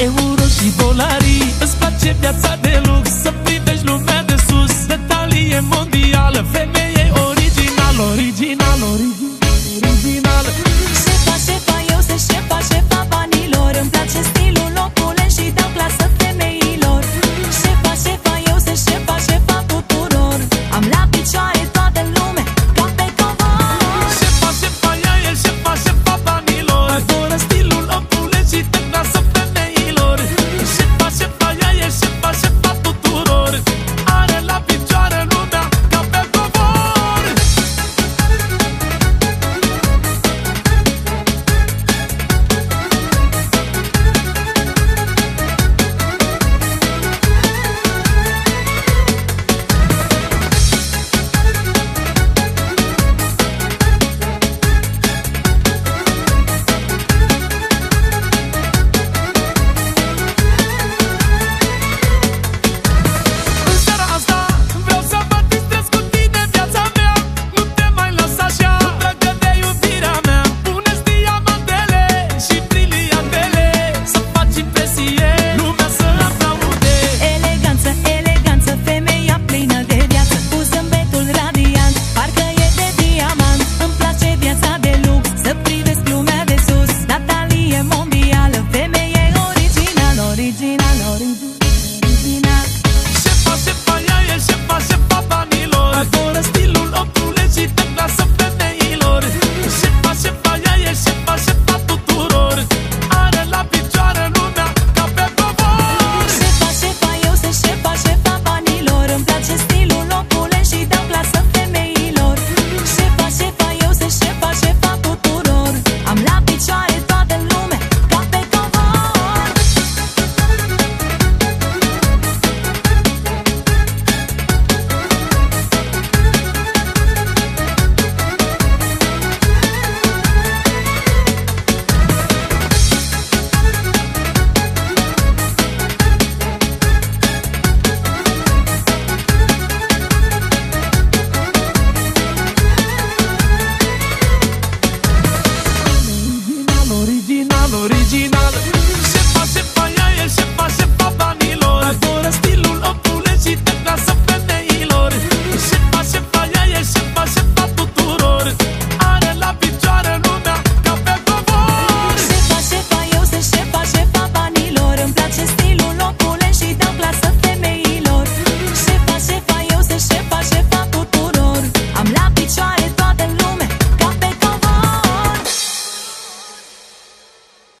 euro și dolari, Îți place viața de lume.